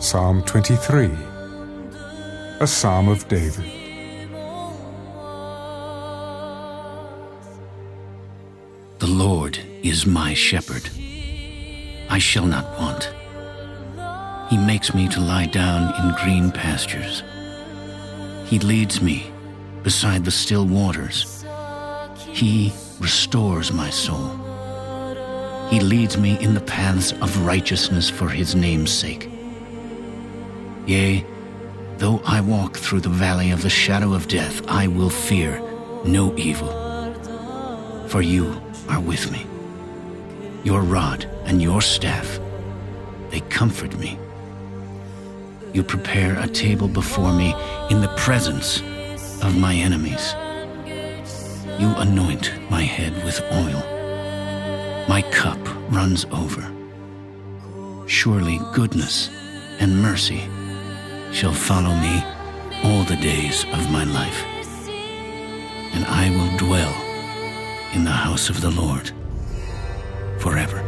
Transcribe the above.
Psalm 23, a psalm of David. The Lord is my shepherd. I shall not want. He makes me to lie down in green pastures. He leads me beside the still waters. He restores my soul. He leads me in the paths of righteousness for his name's sake. Yea, though I walk through the valley of the shadow of death, I will fear no evil. For you are with me. Your rod and your staff, they comfort me. You prepare a table before me in the presence of my enemies. You anoint my head with oil. My cup runs over. Surely goodness and mercy shall follow me all the days of my life, and I will dwell in the house of the Lord forever.